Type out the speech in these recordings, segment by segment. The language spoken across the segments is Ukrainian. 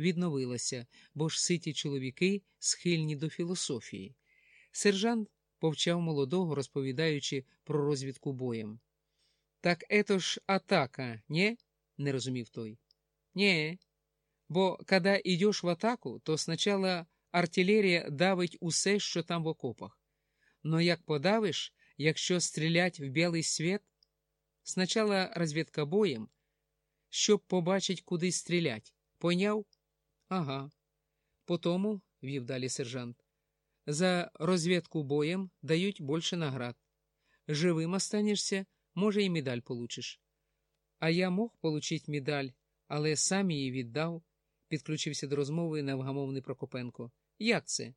відновилася, бо ж ситі чоловіки схильні до філософії. Сержант повчав молодого, розповідаючи про розвідку боєм. Так ето ж атака, не? не розумів той. Не. Бо коли йдеш в атаку, то спочатку артилерія давить усе, що там в окопах. Но як подавиш, якщо стрілять в білий світ, спочатку розвідка боєм, щоб побачить, куди стрілять. Поняв? Ага. Потому, вів далі сержант, за розвідку боєм дають більше наград. Живим останешся, може, і медаль получиш. А я мог получить медаль, але сам її віддав, підключився до розмови невгамовний Прокопенко. Як це?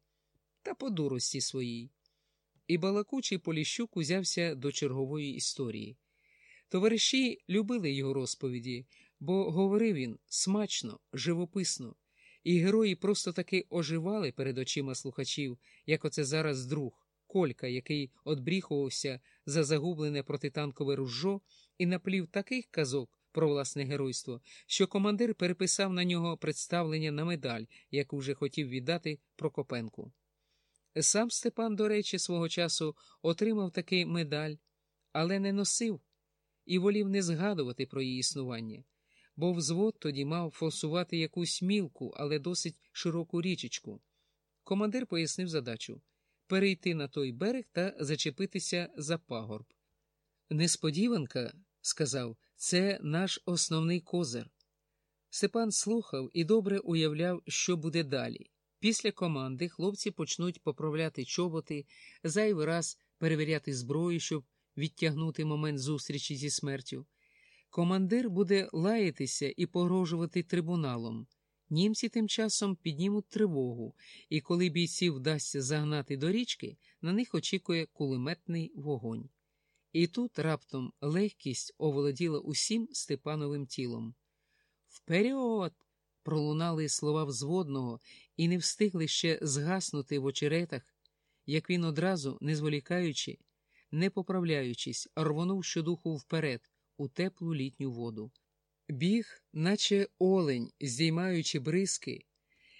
Та по дурості своїй. І балакучий Поліщук узявся до чергової історії. Товариші любили його розповіді, бо говорив він смачно, живописно, і герої просто таки оживали перед очима слухачів, як оце зараз друг, Колька, який одбріхувався за загублене протитанкове ружжо і наплів таких казок про власне геройство, що командир переписав на нього представлення на медаль, яку вже хотів віддати Прокопенку. Сам Степан, до речі, свого часу отримав такий медаль, але не носив і волів не згадувати про її існування, бо взвод тоді мав форсувати якусь мілку, але досить широку річечку. Командир пояснив задачу перейти на той берег та зачепитися за пагорб. Несподіванка, сказав, це наш основний козир. Степан слухав і добре уявляв, що буде далі. Після команди хлопці почнуть поправляти чоботи, зайвий раз перевіряти зброю, щоб відтягнути момент зустрічі зі смертю. Командир буде лаятися і погрожувати трибуналом. Німці тим часом піднімуть тривогу, і коли бійців вдасться загнати до річки, на них очікує кулеметний вогонь. І тут раптом легкість оволоділа усім Степановим тілом. Вперед! пролунали слова взводного і не встигли ще згаснути в очеретах, як він одразу, не зволікаючи, не поправляючись, рвонув щодуху вперед у теплу літню воду. Біг, наче олень, здіймаючи бризки,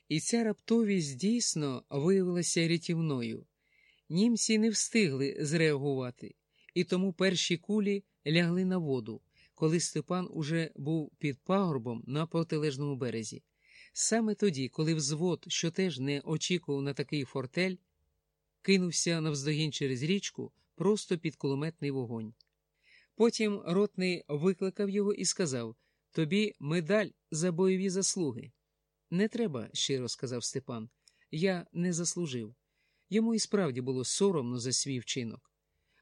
і ця раптовість дійсно виявилася рятівною. Німці не встигли зреагувати, і тому перші кулі лягли на воду, коли Степан уже був під пагорбом на протилежному березі. Саме тоді, коли взвод, що теж не очікував на такий фортель, кинувся навздогін через річку просто під кулеметний вогонь. Потім ротний викликав його і сказав Тобі медаль за бойові заслуги. Не треба, щиро сказав Степан. Я не заслужив. Йому і справді було соромно за свій вчинок.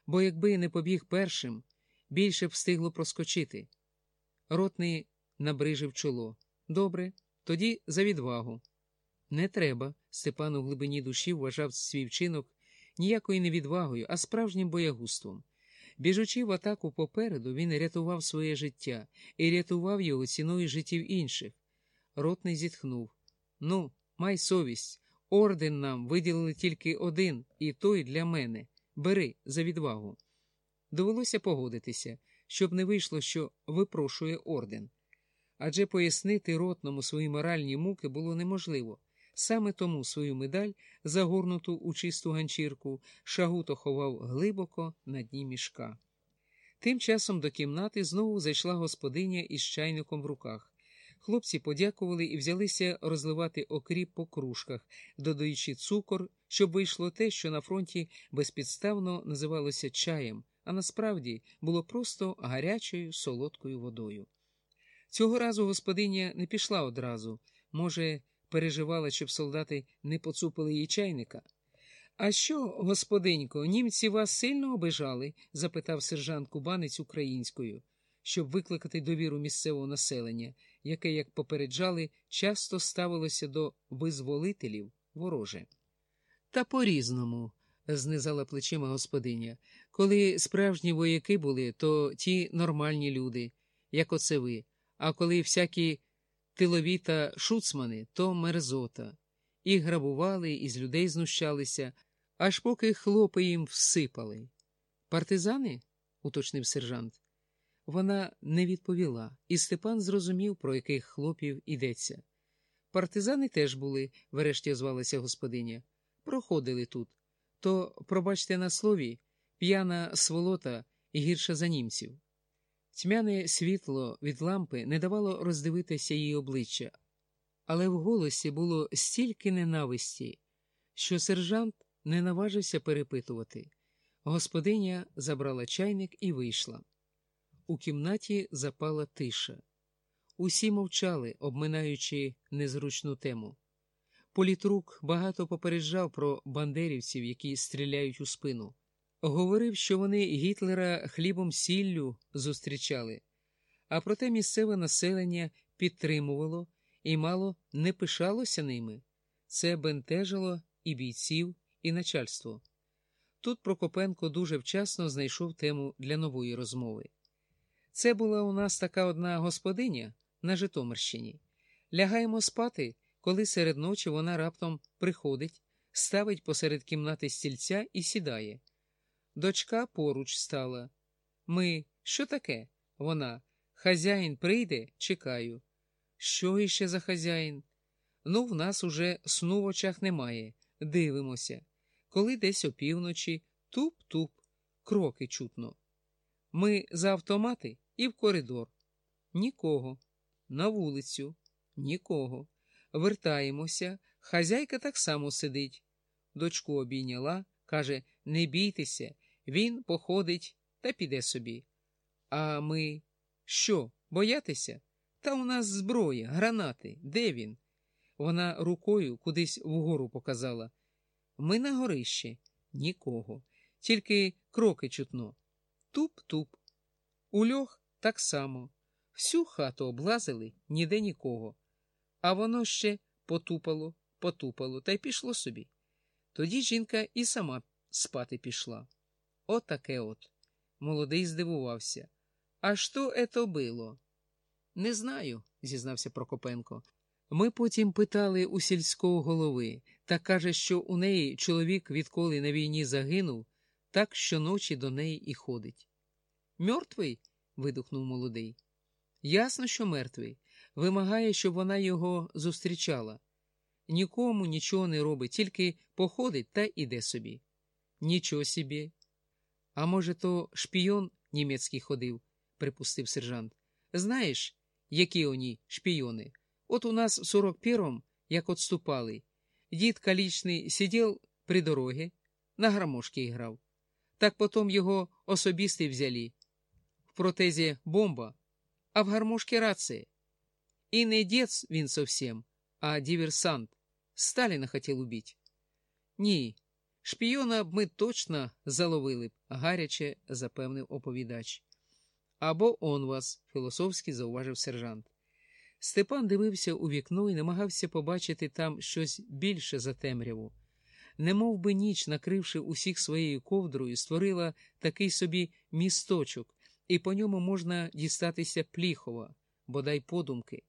Бо якби не побіг першим, більше б встигло проскочити. Ротний набрижив чоло. Добре, тоді за відвагу. Не треба. Степан у глибині душі вважав свій вчинок ніякою не відвагою, а справжнім боягузтвом. Біжучи в атаку попереду, він рятував своє життя і рятував його ціною життів інших. Ротний зітхнув Ну, май совість, орден нам виділили тільки один, і той для мене. Бери за відвагу. Довелося погодитися, щоб не вийшло, що випрошує орден. Адже пояснити ротному свої моральні муки було неможливо. Саме тому свою медаль, загорнуту у чисту ганчірку, шагуто ховав глибоко на дні мішка. Тим часом до кімнати знову зайшла господиня із чайником в руках. Хлопці подякували і взялися розливати окріп по кружках, додаючи цукор, щоб вийшло те, що на фронті безпідставно називалося чаєм, а насправді було просто гарячою солодкою водою. Цього разу господиня не пішла одразу, може, переживала, щоб солдати не поцупили їй чайника. А що, господинько, німці вас сильно обижали? запитав сержант кубанець українською, щоб викликати довіру місцевого населення, яке, як попереджали, часто ставилося до визволителів вороже. Та по різному, знизала плечима господиня. Коли справжні вояки були, то ті нормальні люди, як оце ви, а коли всякі тилові та шуцмани, то мерзота. І грабували, і з людей знущалися, аж поки хлопи їм всипали. Партизани? уточнив сержант. Вона не відповіла, і Степан зрозумів, про яких хлопів ідеться. партизани теж були, врешті озвалася господиня. Проходили тут. То, пробачте на слові, п'яна сволота гірша за німців. Тьмяне світло від лампи не давало роздивитися її обличчя, але в голосі було стільки ненависті, що сержант не наважився перепитувати. Господиня забрала чайник і вийшла. У кімнаті запала тиша. Усі мовчали, обминаючи незручну тему. Політрук багато попереджав про бандерівців, які стріляють у спину. Говорив, що вони Гітлера хлібом сіллю зустрічали, а проте місцеве населення підтримувало і мало не пишалося ними. Це бентежило і бійців, і начальство. Тут Прокопенко дуже вчасно знайшов тему для нової розмови. Це була у нас така одна господиня на Житомирщині. Лягаємо спати, коли серед ночі вона раптом приходить, ставить посеред кімнати стільця і сідає. Дочка поруч стала. Ми, що таке? Вона. Хазяїн прийде, чекаю. Що іще за хазяїн? Ну, в нас уже сну в очах немає. Дивимося. Коли десь опівночі туп-туп, кроки чутно. Ми за автомати і в коридор. Нікого. На вулицю, нікого. Вертаємося, хазяйка так само сидить. Дочку обійняла, каже: Не бійтеся, він походить та піде собі. А ми що, боятися? Та у нас зброя, гранати. Де він? Вона рукою кудись вгору показала. Ми на горищі, нікого, тільки кроки чутно. Туп-туп. Ульох так само. Всю хату облазили, ніде нікого. А воно ще потупало, потупало та й пішло собі. Тоді жінка і сама спати пішла. Отаке от. Молодий здивувався. А що ето було? Не знаю, зізнався Прокопенко. Ми потім питали у сільського голови, та каже, що у неї чоловік, відколи на війні загинув, так щоночі до неї і ходить. Мертвий? видухнув молодий. Ясно, що мертвий. Вимагає, щоб вона його зустрічала. Нікому нічого не робить, тільки походить та іде собі. Нічого собі. А може, то шпійон німецький ходив, припустив сержант. Знаєш, які вони шпійони? От у нас в 41-м, як отступали, дід калічний сидів при дорогі, на гармошки грав. Так потім його особисти взяли. В протезі бомба, а в гармошке рація. І не дец він совсем, а диверсант. Сталіна хотів убить. Ні, шпіона б ми точно заловили б, гаряче запевнив оповідач. Або он вас, філософськи зауважив сержант. Степан дивився у вікно і намагався побачити там щось більше за темряву. Немов би ніч, накривши усіх своєю ковдрою, створила такий собі місточок, і по ньому можна дістатися Пліхова, бодай подумки,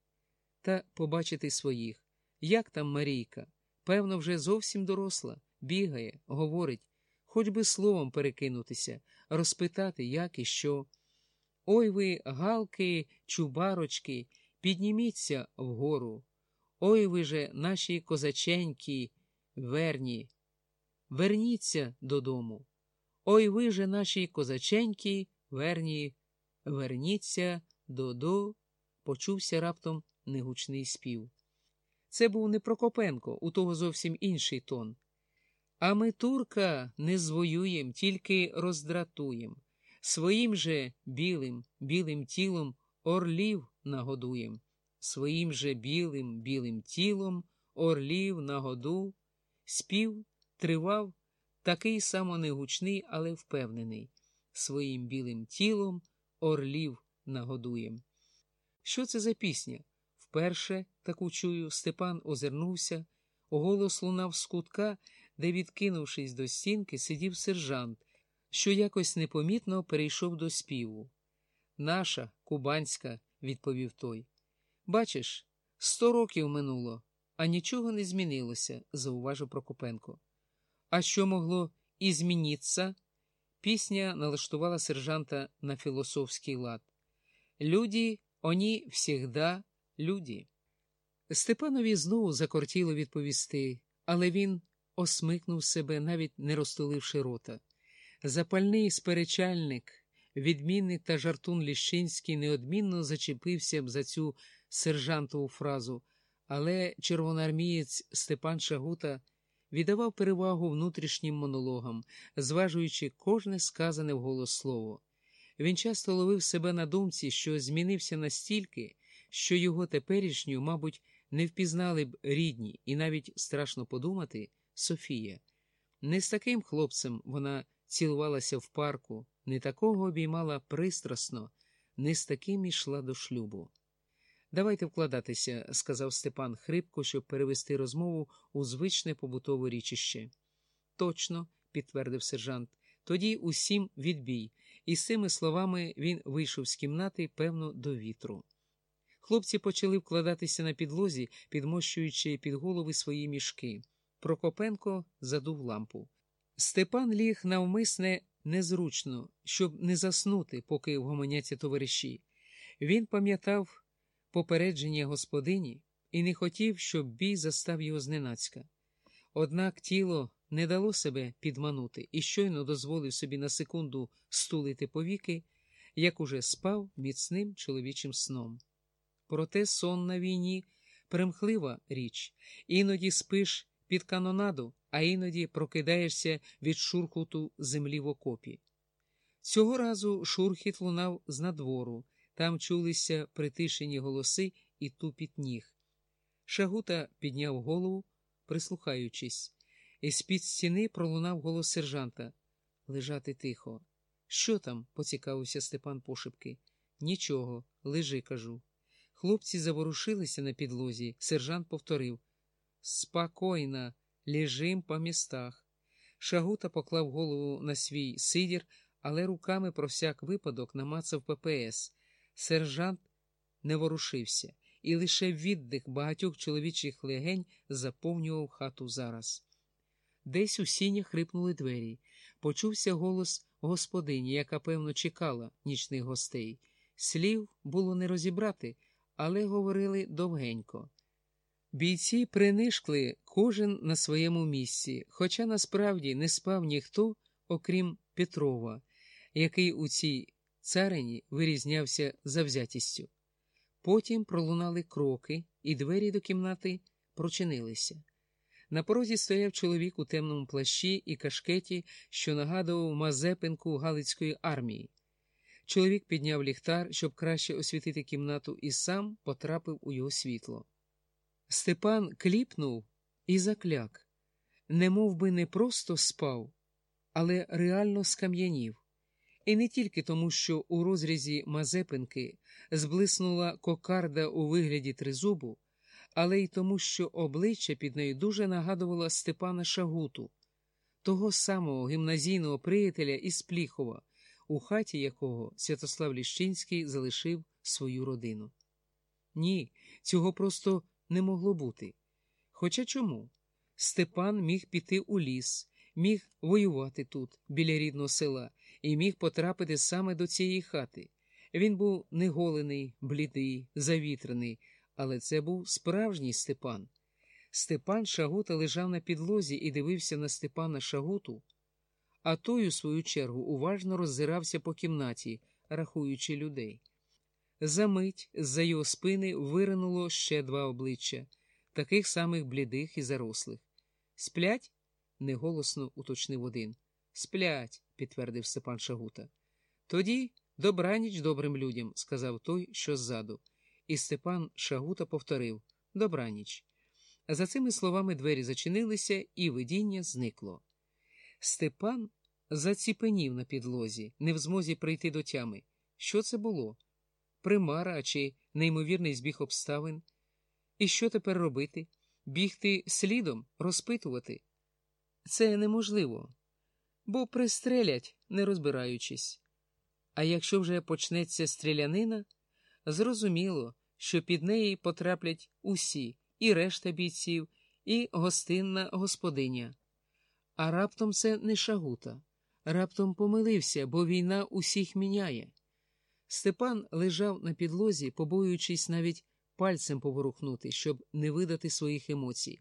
та побачити своїх. Як там Марійка? Певно, вже зовсім доросла, бігає, говорить, хоч би словом перекинутися, розпитати, як і що. Ой ви, галки, чубарочки, підніміться вгору. Ой ви же, наші козаченькі, верні, верніться додому. Ой ви же, наші козаченькі, верні, верніться додо, почувся раптом негучний спів. Це був не Прокопенко, у того зовсім інший тон. А ми турка не звоюєм, тільки роздратуєм. Своїм же білим, білим тілом орлів нагодуєм, своїм же білим, білим тілом орлів нагоду, спів тривав такий само негучний, але впевнений. Своїм білим тілом орлів нагодуєм. Що це за пісня? Вперше, таку чую, Степан озирнувся, голос лунав з кутка, де, відкинувшись до стінки, сидів сержант, що якось непомітно перейшов до співу. Наша, кубанська, відповів той. Бачиш, сто років минуло, а нічого не змінилося, зауважив Прокопенко. А що могло і зміниться? Пісня налаштувала сержанта на філософський лад. Люди, они всегда люди. Степанові знову закортіло відповісти, але він осмикнув себе, навіть не розтуливши рота. Запальний сперечальник, відмінник та жартун Ліщинський неодмінно зачепився б за цю сержантову фразу, але червоноармієць Степан Шагута віддавав перевагу внутрішнім монологам, зважуючи кожне сказане вголос слово. Він часто ловив себе на думці, що змінився настільки, що його теперішню, мабуть, не впізнали б рідні, і навіть страшно подумати, Софія. Не з таким хлопцем вона цілувалася в парку, не такого обіймала пристрасно, не з таким ішла до шлюбу. Давайте вкладатися, сказав Степан хрипко, щоб перевести розмову у звичне побутове річище. Точно, підтвердив сержант, тоді усім відбій, і з цими словами він вийшов з кімнати, певно, до вітру. Хлопці почали вкладатися на підлозі, підмощуючи під голови свої мішки. Прокопенко задув лампу. Степан ліг навмисне незручно, щоб не заснути, поки вгомоняться товариші. Він пам'ятав попередження господині і не хотів, щоб бій застав його зненацька. Однак тіло не дало себе підманути і щойно дозволив собі на секунду стулити повіки, як уже спав міцним чоловічим сном. Проте сон на війні примхлива річ, іноді спиш під канонаду, а іноді прокидаєшся від шурхуту землі в окопі. Цього разу шурхіт лунав з надвору, там чулися притишені голоси і тупіт ніг. Шагута підняв голову, прислухаючись, і з-під стіни пролунав голос сержанта Лежати тихо. Що там? поцікавився Степан пошепки. Нічого, лежи, кажу. Хлопці заворушилися на підлозі. Сержант повторив Спокойно, лежим по містах. Шагута поклав голову на свій сидір, але руками про всяк випадок намацав ППС. Сержант не ворушився, і лише віддих багатьох чоловічих легень заповнював хату зараз. Десь у сінях хрипнули двері. Почувся голос господині, яка, певно, чекала нічних гостей. Слів було не розібрати, але говорили довгенько. Бійці принишкли кожен на своєму місці, хоча насправді не спав ніхто, окрім Петрова, який у цій царині вирізнявся завзятістю. Потім пролунали кроки, і двері до кімнати прочинилися. На порозі стояв чоловік у темному плащі і кашкеті, що нагадував Мазепинку Галицької армії. Чоловік підняв ліхтар, щоб краще освітити кімнату, і сам потрапив у його світло. Степан кліпнув і закляк, Не би не просто спав, але реально скам'янів. І не тільки тому, що у розрізі Мазепинки зблиснула кокарда у вигляді тризубу, але й тому, що обличчя під нею дуже нагадувало Степана Шагуту, того самого гімназійного приятеля із Пліхова, у хаті якого Святослав Ліщинський залишив свою родину. Ні, цього просто не могло бути. Хоча чому? Степан міг піти у ліс, міг воювати тут, біля рідного села і міг потрапити саме до цієї хати. Він був неголений, блідий, завітрений, але це був справжній Степан. Степан Шагута лежав на підлозі і дивився на Степана Шагуту, а той, у свою чергу, уважно роззирався по кімнаті, рахуючи людей. Замить з-за його спини виринуло ще два обличчя, таких самих блідих і зарослих. Сплять? неголосно уточнив один. Сплять, підтвердив Степан Шагута. Тоді добраніч добрим людям, сказав той, що ззаду. І Степан Шагута повторив Добраніч. За цими словами двері зачинилися, і видіння зникло. Степан заціпенів на підлозі, не в змозі прийти до тями. Що це було? Примара чи неймовірний збіг обставин? І що тепер робити? Бігти слідом, розпитувати? Це неможливо бо пристрелять, не розбираючись. А якщо вже почнеться стрілянина, зрозуміло, що під неї потраплять усі, і решта бійців, і гостинна господиня. А раптом це не шагута, раптом помилився, бо війна усіх міняє. Степан лежав на підлозі, побоюючись навіть пальцем поворухнути, щоб не видати своїх емоцій.